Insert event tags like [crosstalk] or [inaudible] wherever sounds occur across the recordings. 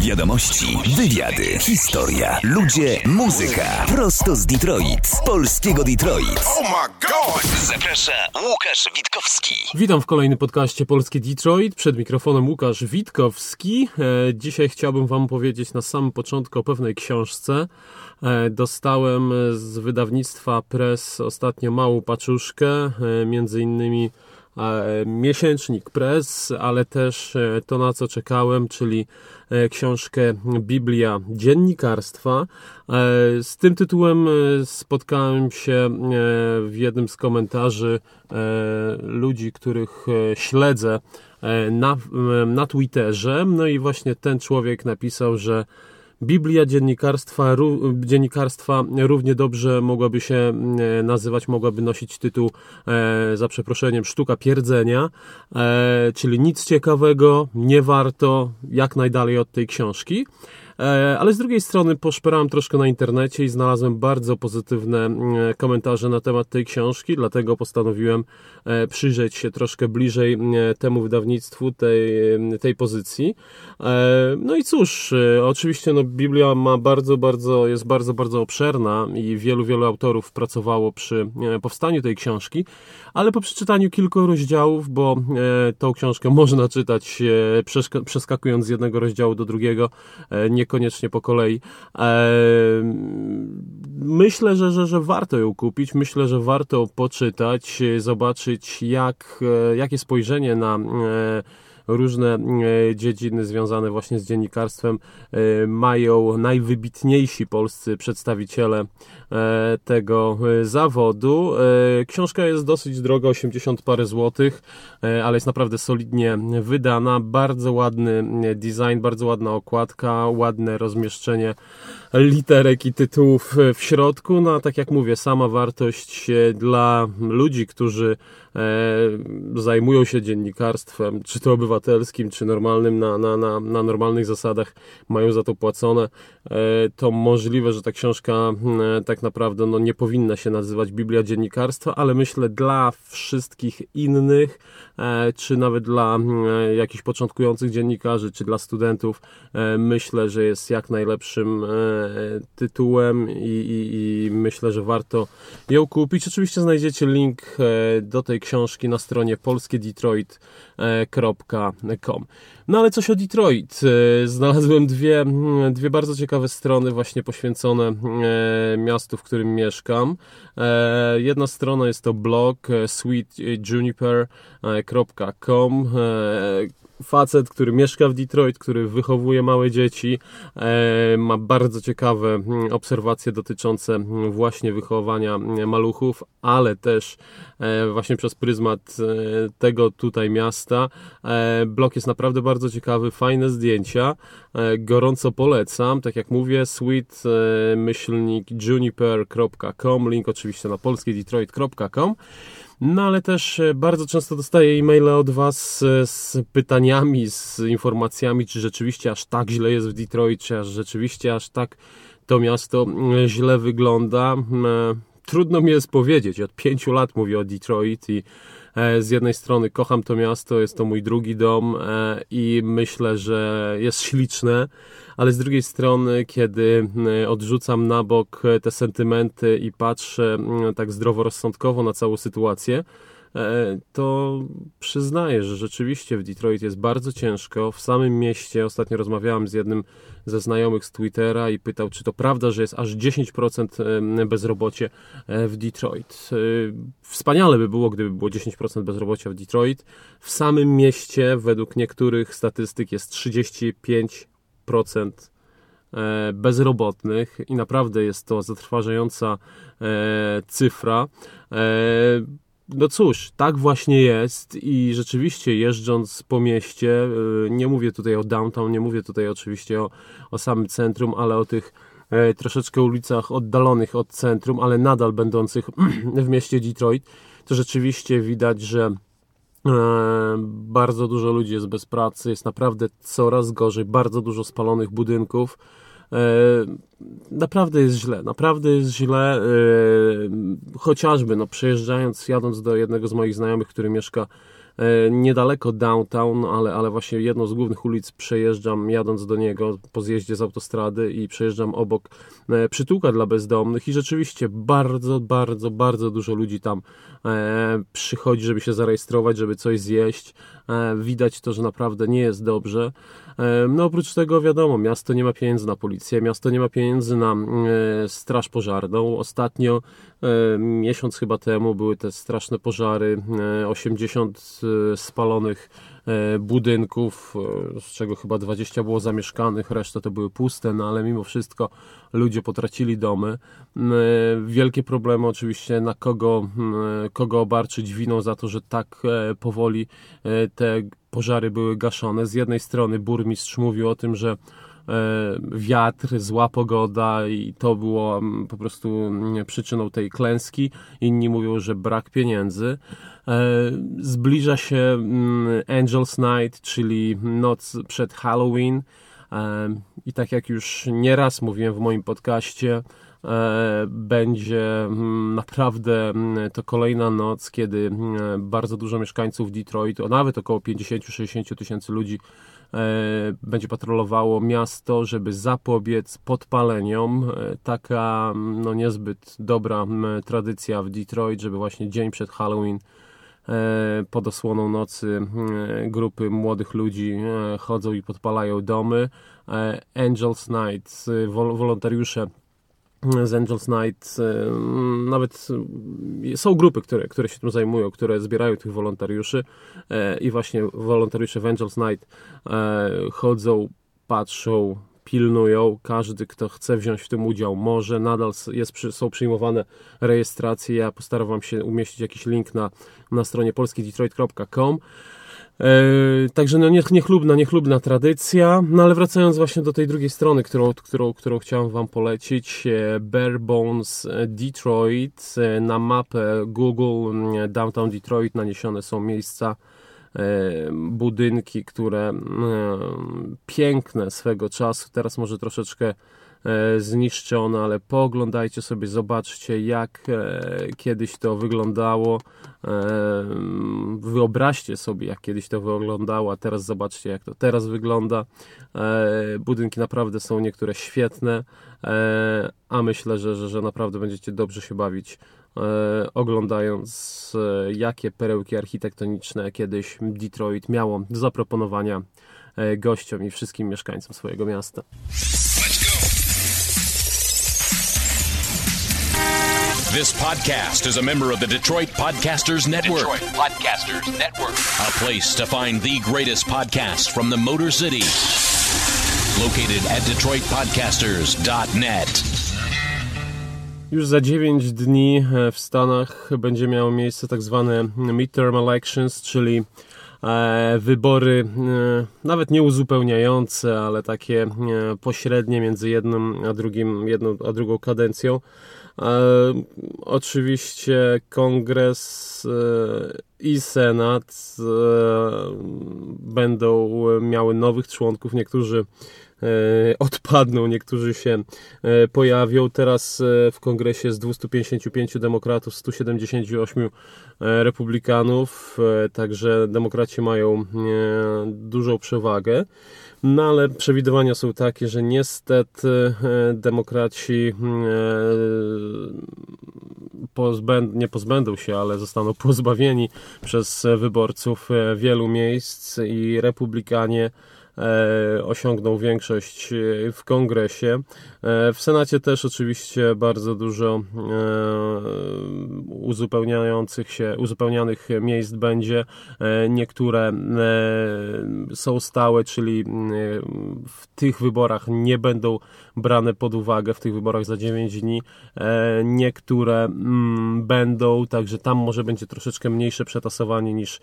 Wiadomości, wywiady, historia, ludzie, muzyka. Prosto z Detroit, z polskiego Detroit. Oh my god! Zaprasza Łukasz Witkowski. Witam w kolejnym podcaście Polskie Detroit. Przed mikrofonem Łukasz Witkowski. E, dzisiaj chciałbym Wam powiedzieć na samym początku o pewnej książce. E, dostałem z wydawnictwa Press ostatnio małą paczuszkę, e, między innymi miesięcznik Press, ale też to na co czekałem, czyli książkę Biblia dziennikarstwa. Z tym tytułem spotkałem się w jednym z komentarzy ludzi, których śledzę na, na Twitterze. No i właśnie ten człowiek napisał, że Biblia dziennikarstwa, dziennikarstwa równie dobrze mogłaby się e, nazywać, mogłaby nosić tytuł, e, za przeproszeniem, sztuka pierdzenia, e, czyli nic ciekawego, nie warto jak najdalej od tej książki. E, ale z drugiej strony poszperałem troszkę na internecie i znalazłem bardzo pozytywne mm, komentarze na temat tej książki, dlatego postanowiłem e, przyjrzeć się troszkę bliżej mm, temu wydawnictwu, tej, mm, tej pozycji. E, no i cóż, oczywiście no, Biblia ma bardzo, bardzo, jest bardzo, bardzo obszerna i wielu, wielu autorów pracowało przy powstaniu tej książki, ale po przeczytaniu kilku rozdziałów, bo tą książkę [laughs] można czytać przeskakując z jednego rozdziału do drugiego, nie niekoniecznie po kolei. Myślę, że, że, że warto ją kupić, myślę, że warto poczytać, zobaczyć jak, e, jakie spojrzenie na e, różne e, dziedziny związane właśnie z dziennikarstwem mają najwybitniejsi polscy przedstawiciele tego zawodu. Książka jest dosyć droga, 80 parę złotych, ale jest naprawdę solidnie wydana. Bardzo ładny design, bardzo ładna okładka, ładne rozmieszczenie literek i tytułów w środku. No a tak jak mówię, sama wartość dla ludzi, którzy e, zajmują się dziennikarstwem, czy to obywatelskim, czy normalnym, na, na, na, na normalnych zasadach, mają za to płacone, e, to możliwe, że ta książka e, tak naprawdę no, nie powinna się nazywać Biblia Dziennikarstwa, ale myślę dla wszystkich innych, e, czy nawet dla e, jakichś początkujących dziennikarzy, czy dla studentów, e, myślę, że jest jak najlepszym tytułem i, i, i, myślę, że warto ją kupić. Oczywiście znajdziecie link do tej książki na stronie polskiedetroit.com. No ale coś o Detroit. Znalazłem dwie, dwie bardzo ciekawe strony właśnie poświęcone e, miastu, w którym mieszkam. Jedna strona jest to blog sweetjuniper.com facet, który mieszka w Detroit, który wychowuje małe dzieci, e, ma bardzo ciekawe mm, obserwacje dotyczące mm, właśnie wychowania mm, maluchów, ale też e, właśnie przez pryzmat e, tego tutaj miasta. Blog jest naprawdę bardzo ciekawy, fajne zdjęcia, gorąco polecam. Tak jak mówię, sweet myślnik juniper.com, link oczywiście na polskiedetroit.com. No ale też e, bardzo często dostaję e-maile od Was e, z pytaniami, z informacjami, czy rzeczywiście aż tak źle jest w Detroit, czy aż rzeczywiście aż tak to miasto źle wygląda. Trudno mi jest powiedzieć. Od pięciu lat mówię o Detroit i z jednej strony kocham to miasto, jest to mój drugi dom i myślę, że jest śliczne ale z drugiej strony, kiedy e, odrzucam na bok e, te sentymenty i patrzę tak zdroworozsądkowo na całą sytuację, e, to przyznaję, że rzeczywiście w Detroit jest bardzo ciężko. W samym mieście ostatnio rozmawiałem z jednym ze znajomych z Twittera i pytał, czy to prawda, że jest aż 10% bezrobocie w Detroit. Wspaniale by było, gdyby było 10% bezrobocia w Detroit. W samym mieście, według niektórych statystyk, jest 35 procent e, bezrobotnych i naprawdę jest to zatrważająca e, cyfra. E, no cóż, tak właśnie jest i rzeczywiście jeżdżąc po mieście, nie mówię tutaj o downtown, nie mówię tutaj oczywiście o, o samym centrum, ale o tych troszeczkę ulicach oddalonych od centrum, ale nadal będących [clears throat] w mieście Detroit, to rzeczywiście widać, że E, bardzo dużo ludzi jest bez pracy, jest naprawdę coraz gorzej, bardzo dużo spalonych budynków. E, naprawdę jest źle, naprawdę jest źle. E, chociażby no, przejeżdżając, jadąc do jednego z moich znajomych, który mieszka niedaleko downtown, ale, ale właśnie jedną z głównych ulic przejeżdżam jadąc do niego po zjeździe z autostrady i przejeżdżam obok przytułka dla bezdomnych i rzeczywiście bardzo, bardzo, bardzo dużo ludzi tam przychodzi, żeby się zarejestrować, żeby coś zjeść. Widać to, że naprawdę nie jest dobrze. No oprócz tego wiadomo, miasto nie ma pieniędzy na policję, miasto nie ma pieniędzy na e, straż pożarną. Ostatnio, e, miesiąc chyba temu, były te straszne pożary, 80 e, spalonych budynków, z czego chyba 20 było zamieszkanych, reszta to były puste, no ale mimo wszystko ludzie potracili domy. Wielkie problemy oczywiście na kogo, kogo obarczyć winą za to, że tak powoli te pożary były gaszone. Z jednej strony burmistrz mówił o tym, że e, wiatr, zła pogoda i to było mm, po prostu mm, przyczyną tej klęski. Inni mówią, że brak pieniędzy. E, zbliża się mm, Angel's Night, czyli noc przed Halloween. E, I tak jak już nieraz mówiłem w moim podcaście, E, będzie mm, naprawdę mm, to kolejna noc, kiedy mm, bardzo dużo mieszkańców Detroit, a nawet około 50-60 tysięcy ludzi e, będzie patrolowało miasto, żeby zapobiec podpaleniom. E, taka no niezbyt dobra tradycja w Detroit, żeby właśnie dzień przed Halloween pod osłoną nocy grupy młodych ludzi chodzą i podpalają domy. Angels Night, wolontariusze z Angels Night, y, nawet y, są grupy, które, które się tym zajmują, które zbierają tych wolontariuszy e, i właśnie wolontariusze w Angels Night e, chodzą, patrzą, pilnują. Każdy, kto chce wziąć w tym udział, może. Nadal jest, są przyjmowane rejestracje. Ja postaram się umieścić jakiś link na, na stronie polskidetroit.com. E, także no niech, niechlubna, niechlubna tradycja. No ale wracając właśnie do tej drugiej strony, którą, którą, którą chciałem Wam polecić, e, Bare Bones e, Detroit. Na mapę Google Downtown Detroit naniesione są miejsca, budynki, które piękne swego czasu, teraz może troszeczkę E, zniszczone, ale pooglądajcie sobie, zobaczcie jak e, kiedyś to wyglądało. E, wyobraźcie sobie, jak kiedyś to wyglądało, a teraz zobaczcie, jak to teraz wygląda. Budynki naprawdę są niektóre świetne, a myślę, że, że, że naprawdę będziecie dobrze się bawić oglądając, jakie perełki architektoniczne kiedyś Detroit miało do zaproponowania gościom i wszystkim mieszkańcom swojego miasta. This podcast is a member of the Detroit Podcasters Network. Detroit Podcasters Network. A place to find the greatest podcasts from the Motor City. Located at DetroitPodcasters.net. Już za 9 dni e, w Stanach będzie miało miejsce tak zwane midterm elections, czyli e, wybory e, nawet nie uzupełniające, ale takie pośrednie między jednym a drugim, jedną a drugą kadencją. Oczywiście kongres i senat będą miały nowych członków. Niektórzy odpadną, niektórzy się pojawią. Teraz w kongresie z 255 demokratów, 178 republikanów, także demokraci mają dużą przewagę. No ale przewidywania są takie, że niestety e, demokraci e, nie pozbędą się, ale zostaną pozbawieni przez wyborców e, wielu miejsc i republikanie E, osiągnął większość e, w kongresie. E, w Senacie też oczywiście bardzo dużo uzupełniających się, uzupełnianych miejsc będzie. Niektóre są stałe, czyli w tych wyborach nie będą brane pod uwagę, w tych wyborach za 9 dni. Niektóre mm, będą, także tam może będzie troszeczkę mniejsze przetasowanie niż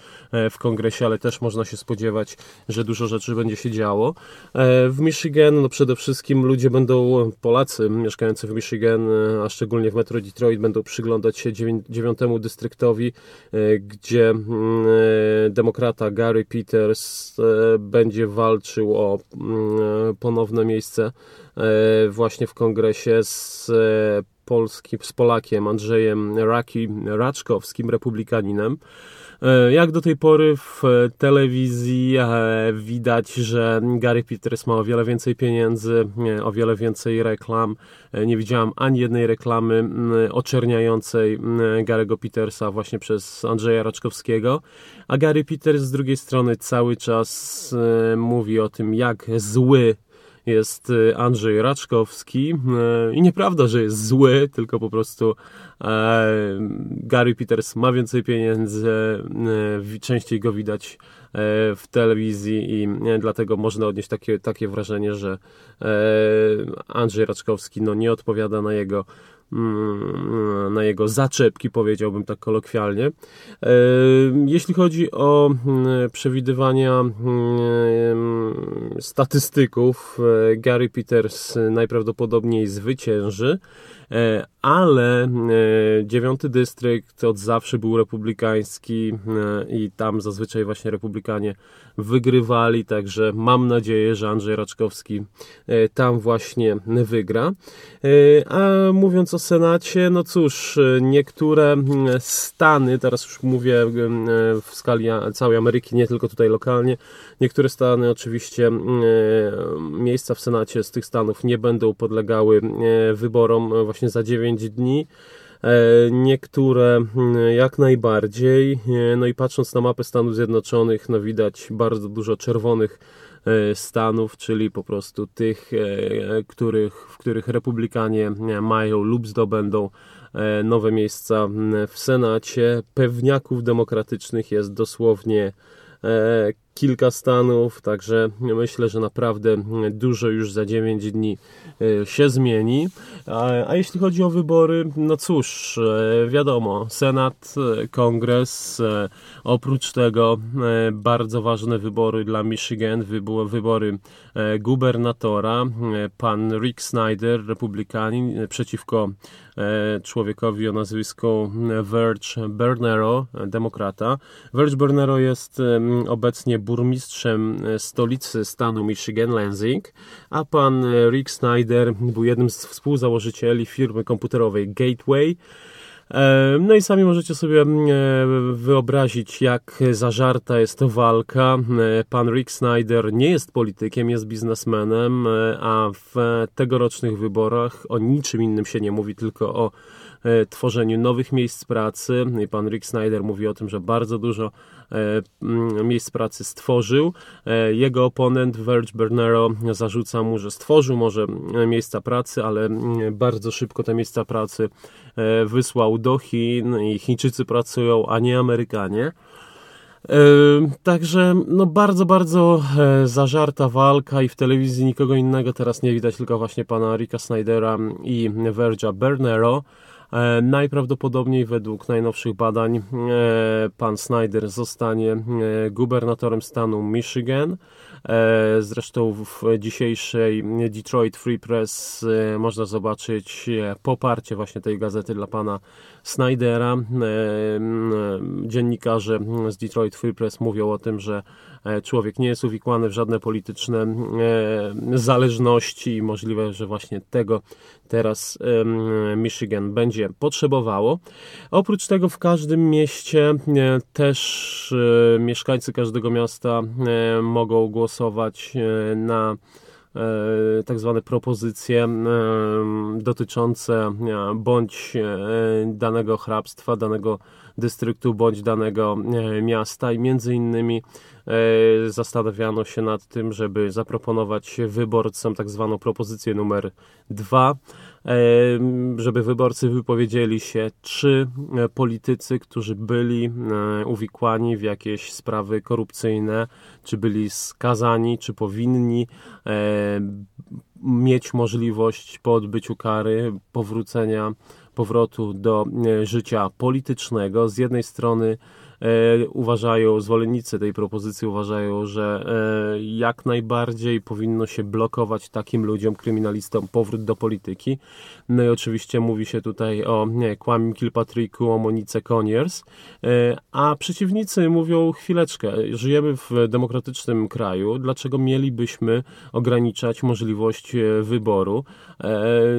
w kongresie, ale też można się spodziewać, że dużo rzeczy będzie się działo. E, w Michigan no przede wszystkim ludzie będą, Polacy mieszkający w Michigan, e, a szczególnie w metro Detroit, będą przyglądać się dziewiątemu dystryktowi, e, gdzie mm, demokrata Gary Peters będzie walczył o mm, ponowne miejsce właśnie w kongresie z Polskim, z Polakiem Andrzejem Raki Raczkowskim, republikaninem. Jak do tej pory w telewizji widać, że Gary Peters ma o wiele więcej pieniędzy, o wiele więcej reklam. Nie widziałam ani jednej reklamy oczerniającej Gary'ego Petersa właśnie przez Andrzeja Raczkowskiego, a Gary Peters z drugiej strony cały czas mówi o tym, jak zły jest y, Andrzej Raczkowski. Y, i nieprawda, że jest zły, tylko po prostu e, Gary Peters ma więcej pieniędzy, e, częściej go widać e, w telewizji i dlatego można odnieść takie, takie wrażenie, że Andrzej Raczkowski no, nie odpowiada na jego na jego zaczepki, powiedziałbym tak kolokwialnie. E, jeśli chodzi o mm, przewidywania mm, statystyków, e, Gary Peters najprawdopodobniej zwycięży. E, ale e, dziewiąty dystrykt od zawsze był republikański e, i tam zazwyczaj właśnie republikanie wygrywali, także mam nadzieję, że Andrzej Raczkowski tam właśnie wygra. A mówiąc o Senacie, no cóż, niektóre stany, teraz już mówię w skali całej Ameryki, nie tylko tutaj lokalnie, niektóre stany oczywiście miejsca w Senacie z tych stanów nie będą podlegały wyborom właśnie właśnie za 9 dni. E, niektóre mm, jak najbardziej. E, no i patrząc na mapę Stanów Zjednoczonych, no widać bardzo dużo czerwonych e, stanów, czyli po prostu tych, których, w których republikanie mają lub zdobędą nowe miejsca w Senacie. Pewniaków demokratycznych jest dosłownie kilka stanów, także myślę, że naprawdę dużo już za 9 dni e, się zmieni. A, jeśli chodzi o wybory, no cóż, e, wiadomo, Senat, e, Kongres, oprócz tego bardzo ważne wybory dla Michigan, wybory gubernatora, pan Rick Snyder, republikanin, przeciwko człowiekowi o nazwisku Verge Bernero, demokrata. Verge Bernero jest obecnie burmistrzem e, stolicy stanu Michigan, Lansing, a pan e, Rick Snyder był jednym z współzałożycieli firmy komputerowej Gateway. E, no i sami możecie sobie wyobrazić, jak zażarta jest to walka. Pan Rick Snyder nie jest politykiem, jest biznesmenem, a w tegorocznych wyborach o niczym innym się nie mówi, tylko o tworzeniu nowych miejsc pracy. I pan Rick Snyder mówi o tym, że bardzo dużo E, miejsc pracy stworzył. E, jego oponent Verge Bernero zarzuca mu, że stworzył może miejsca pracy, ale bardzo szybko te miejsca pracy e, wysłał do Chin i Chińczycy pracują, a nie Amerykanie. Także no bardzo, bardzo zażarta walka i w telewizji nikogo innego teraz nie widać, tylko właśnie pana Ricka Snydera i Verge'a Bernero. E, najprawdopodobniej według najnowszych badań e, pan Snyder zostanie e, gubernatorem stanu Michigan. Zresztą w dzisiejszej Detroit Free Press można zobaczyć poparcie właśnie tej gazety dla pana Snydera. Dziennikarze z Detroit Free Press mówią o tym, że człowiek nie jest uwikłany w żadne polityczne zależności i możliwe, że właśnie tego teraz Michigan będzie potrzebowało. Oprócz tego w każdym mieście e, też e, mieszkańcy każdego miasta e, mogą głosować na tak zwane propozycje dotyczące bądź danego hrabstwa, danego dystryktu bądź danego miasta. I między innymi zastanawiano się nad tym, żeby zaproponować wyborcom tak zwaną propozycję numer dwa, żeby wyborcy wypowiedzieli się, czy e, politycy, którzy byli e, uwikłani w jakieś sprawy korupcyjne, czy byli skazani, czy powinni mieć możliwość po odbyciu kary powrócenia, powrotu do e, życia politycznego. Z jednej strony E, uważają, zwolennicy tej propozycji uważają, że e, jak najbardziej powinno się blokować takim ludziom, kryminalistom, powrót do polityki. No i oczywiście mówi się tutaj o nie, Kłamim Kilpatricku, o Monice Conyers, e, a przeciwnicy mówią chwileczkę, żyjemy w demokratycznym kraju, dlaczego mielibyśmy ograniczać możliwość wyboru?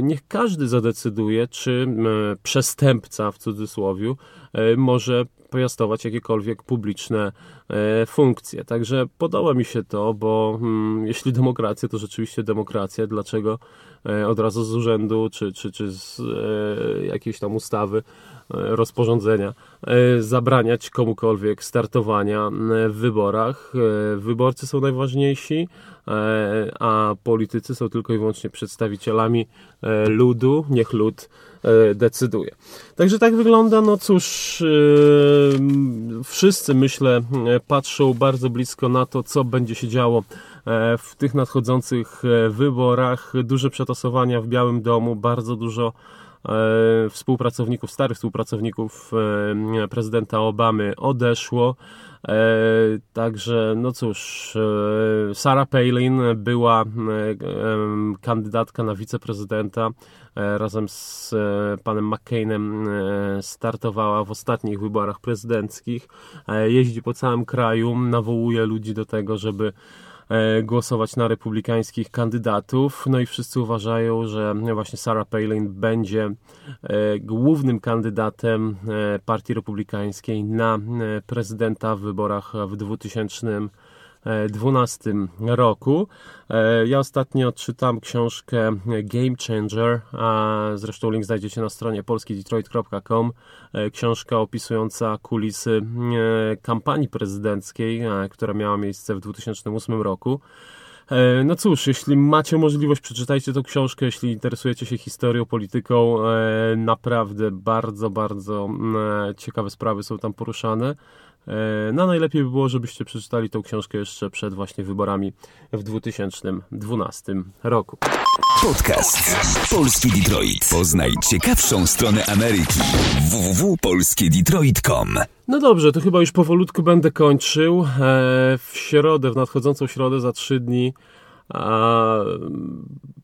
Niech każdy zadecyduje, czy przestępca w cudzysłowie może piastować jakiekolwiek publiczne funkcje. Także podoba mi się to, bo hmm, [laughs] jeśli demokracja, to rzeczywiście demokracja. Dlaczego od razu z urzędu czy, czy, czy z jakiejś tam ustawy E, rozporządzenia e, zabraniać komukolwiek startowania e, w wyborach. Wyborcy są najważniejsi, a politycy są tylko i wyłącznie przedstawicielami ludu. Niech lud decyduje. Także tak wygląda, no cóż, wszyscy myślę patrzą bardzo blisko na to, co będzie się działo w tych nadchodzących wyborach. Duże przetasowania w Białym Domu, bardzo dużo E, współpracowników, starych współpracowników e, prezydenta Obamy odeszło. E, także, no cóż, Sarah Palin była kandydatka na wiceprezydenta. Razem z panem McCainem startowała w ostatnich wyborach prezydenckich. Jeździ po całym kraju, nawołuje ludzi do tego, żeby E, głosować na republikańskich kandydatów. No i wszyscy uważają, że właśnie Sarah Palin będzie e, głównym kandydatem e, Partii Republikańskiej na prezydenta w wyborach w 2000 2012 roku. E, ja ostatnio czytam książkę Game Changer, a zresztą link znajdziecie na stronie polskidetroit.com. E, książka opisująca kulisy e, kampanii prezydenckiej, która miała miejsce w 2008 roku. No cóż, jeśli macie możliwość, przeczytajcie tę książkę, jeśli interesujecie się historią, polityką, naprawdę bardzo, bardzo ciekawe sprawy są tam poruszane. E, no najlepiej by było, żebyście przeczytali tą książkę jeszcze przed właśnie wyborami w 2012 roku. Podcast Polski Detroit. Poznaj ciekawszą stronę Ameryki. www.polskiedetroit.com No dobrze, to chyba już powolutku będę kończył. E, w środę, w nadchodzącą środę za trzy dni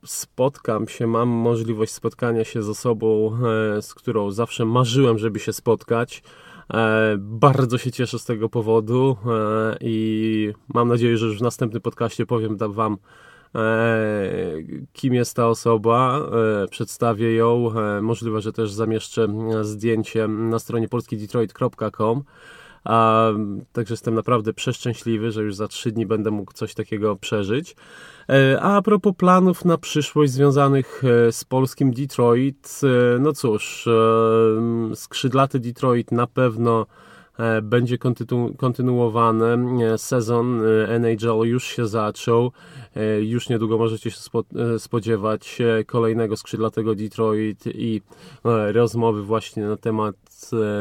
spotkam się, mam możliwość spotkania się z osobą, e, z którą zawsze marzyłem, żeby się spotkać. E, bardzo się cieszę z tego powodu e, i mam nadzieję, że już w następnym podcaście powiem Wam, e, kim jest ta osoba, przedstawię ją. Możliwe, że też zamieszczę zdjęcie na stronie polskidetroit.com. A, także jestem naprawdę przeszczęśliwy, że już za trzy dni będę mógł coś takiego przeżyć. E, a, a propos planów na przyszłość związanych e, z polskim Detroit, e, no cóż, skrzydlaty Detroit na pewno będzie kontynu. Sezon NHL już się zaczął. Już niedługo możecie się spodziewać kolejnego skrzydlatego Detroit i rozmowy właśnie na temat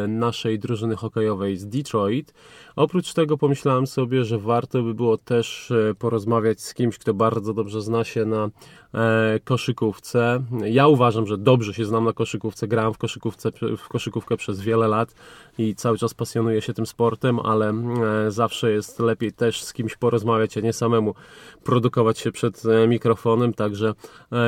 naszej drużyny hokejowej z Detroit. Oprócz tego pomyślałem sobie, że warto by było też e, porozmawiać z kimś, kto bardzo dobrze zna się na e, koszykówce. Ja uważam, że dobrze się znam na koszykówce, grałem w, koszykówce, w koszykówkę przez wiele lat i cały czas pasjonuję się tym sportem, ale e, zawsze jest lepiej też z kimś porozmawiać, a nie samemu produkować się przed mikrofonem, także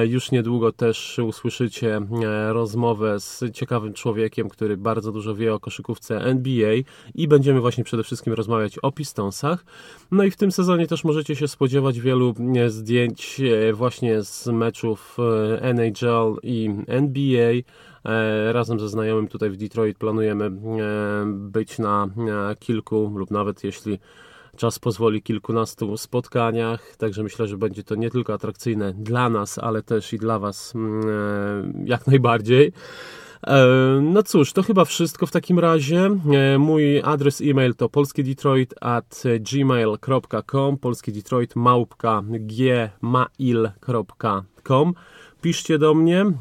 już niedługo też usłyszycie rozmowę z ciekawym człowiekiem, który bardzo dużo wie o koszykówce NBA i będziemy właśnie przede wszystkim rozmawiać o Pistonsach. No i w tym sezonie też możecie się spodziewać wielu e, zdjęć e, właśnie z meczów e, NHL i NBA. Razem ze znajomym tutaj w Detroit planujemy być na kilku lub nawet jeśli czas pozwoli kilkunastu spotkaniach, także myślę, że będzie to nie tylko atrakcyjne dla nas, ale też i dla Was mm, jak najbardziej. E, no cóż, to chyba wszystko w takim razie. E, mój adres e-mail to polskiedetroit at gmail.com polskiedetroit małpka gmail.com Piszcie do mnie, e,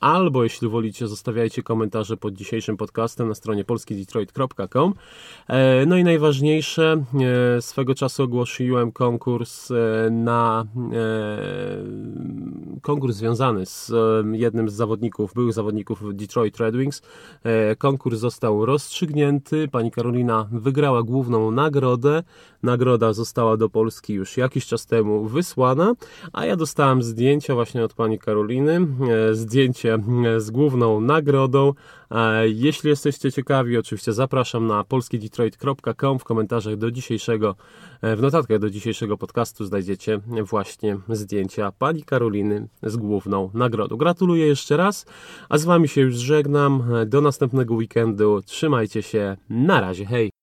albo jeśli wolicie, zostawiajcie komentarze pod dzisiejszym podcastem na stronie polskidetroit.com. E, no i najważniejsze, e, swego czasu ogłosiłem konkurs na konkurs związany z jednym z zawodników, byłych zawodników Detroit Red Wings. Konkurs został rozstrzygnięty, pani Karolina wygrała główną nagrodę. Nagroda została do Polski już jakiś czas temu wysłana, a ja dostałem zdjęcia właśnie od pani Karoliny, zdjęcie z główną nagrodą, E, jeśli jesteście ciekawi, oczywiście zapraszam na polskidetroit.com w komentarzach do dzisiejszego, e, w notatkach do dzisiejszego podcastu znajdziecie właśnie zdjęcia pani Karoliny z główną nagrodą. Gratuluję jeszcze raz, a z Wami się już żegnam. Do następnego weekendu. Trzymajcie się. Na razie. Hej!